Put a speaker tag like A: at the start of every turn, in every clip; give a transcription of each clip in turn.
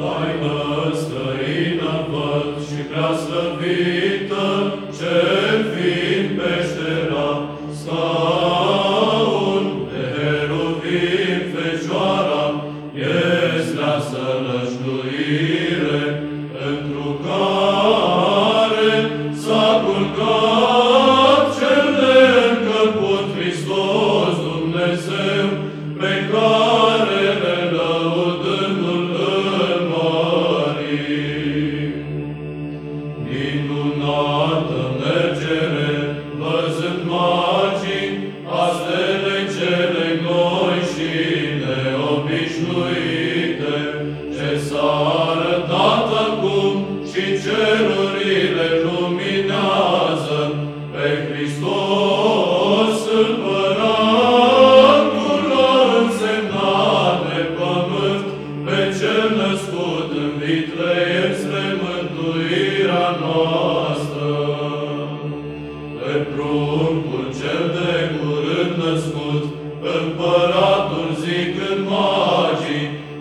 A: Taină străină văd și prea slăvită, cel fiind peștera, scaun de heruvim Fecioara, este la sălășluire, pentru care s-a culcat cel de încăput Hristos Dumnezeu, pe care Lord.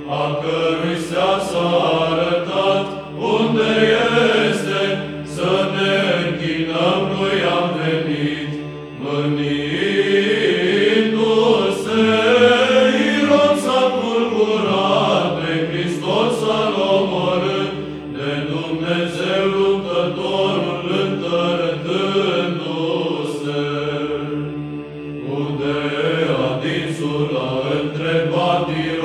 A: a cărui s-a arătat, unde este, să ne închinăm, noi am venit, mânindu-se, Iron s-a tulburat, de Hristos s-a omorât, de Dumnezeu luptătorul întărându-se. Unde adinsul a întrebat Iron,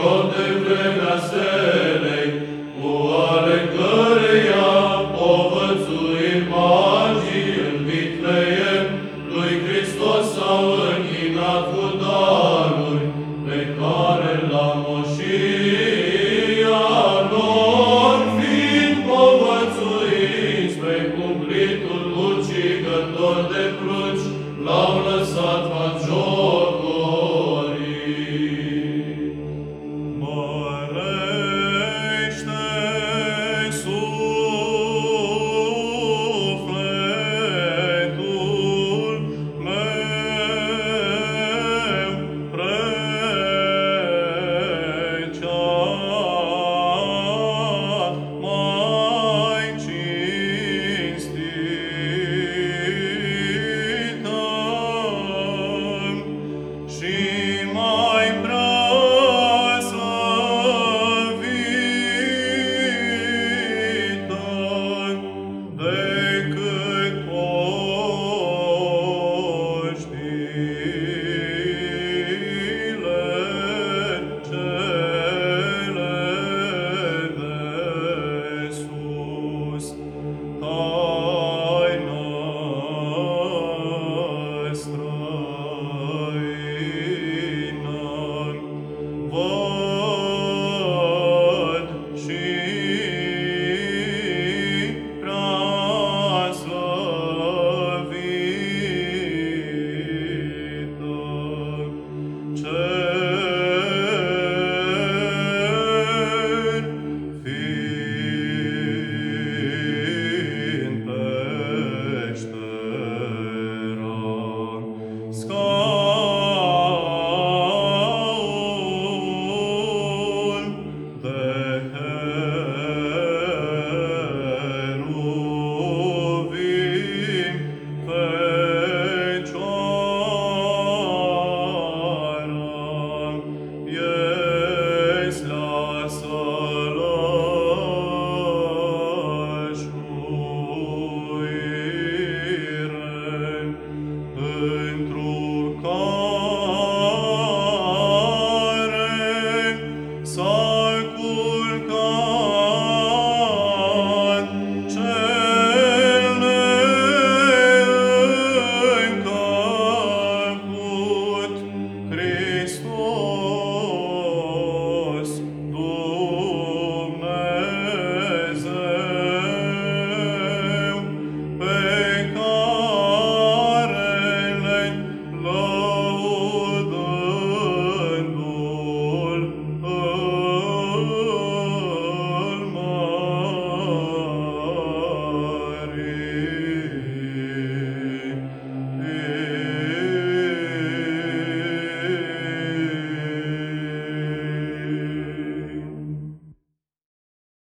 A: see. my you.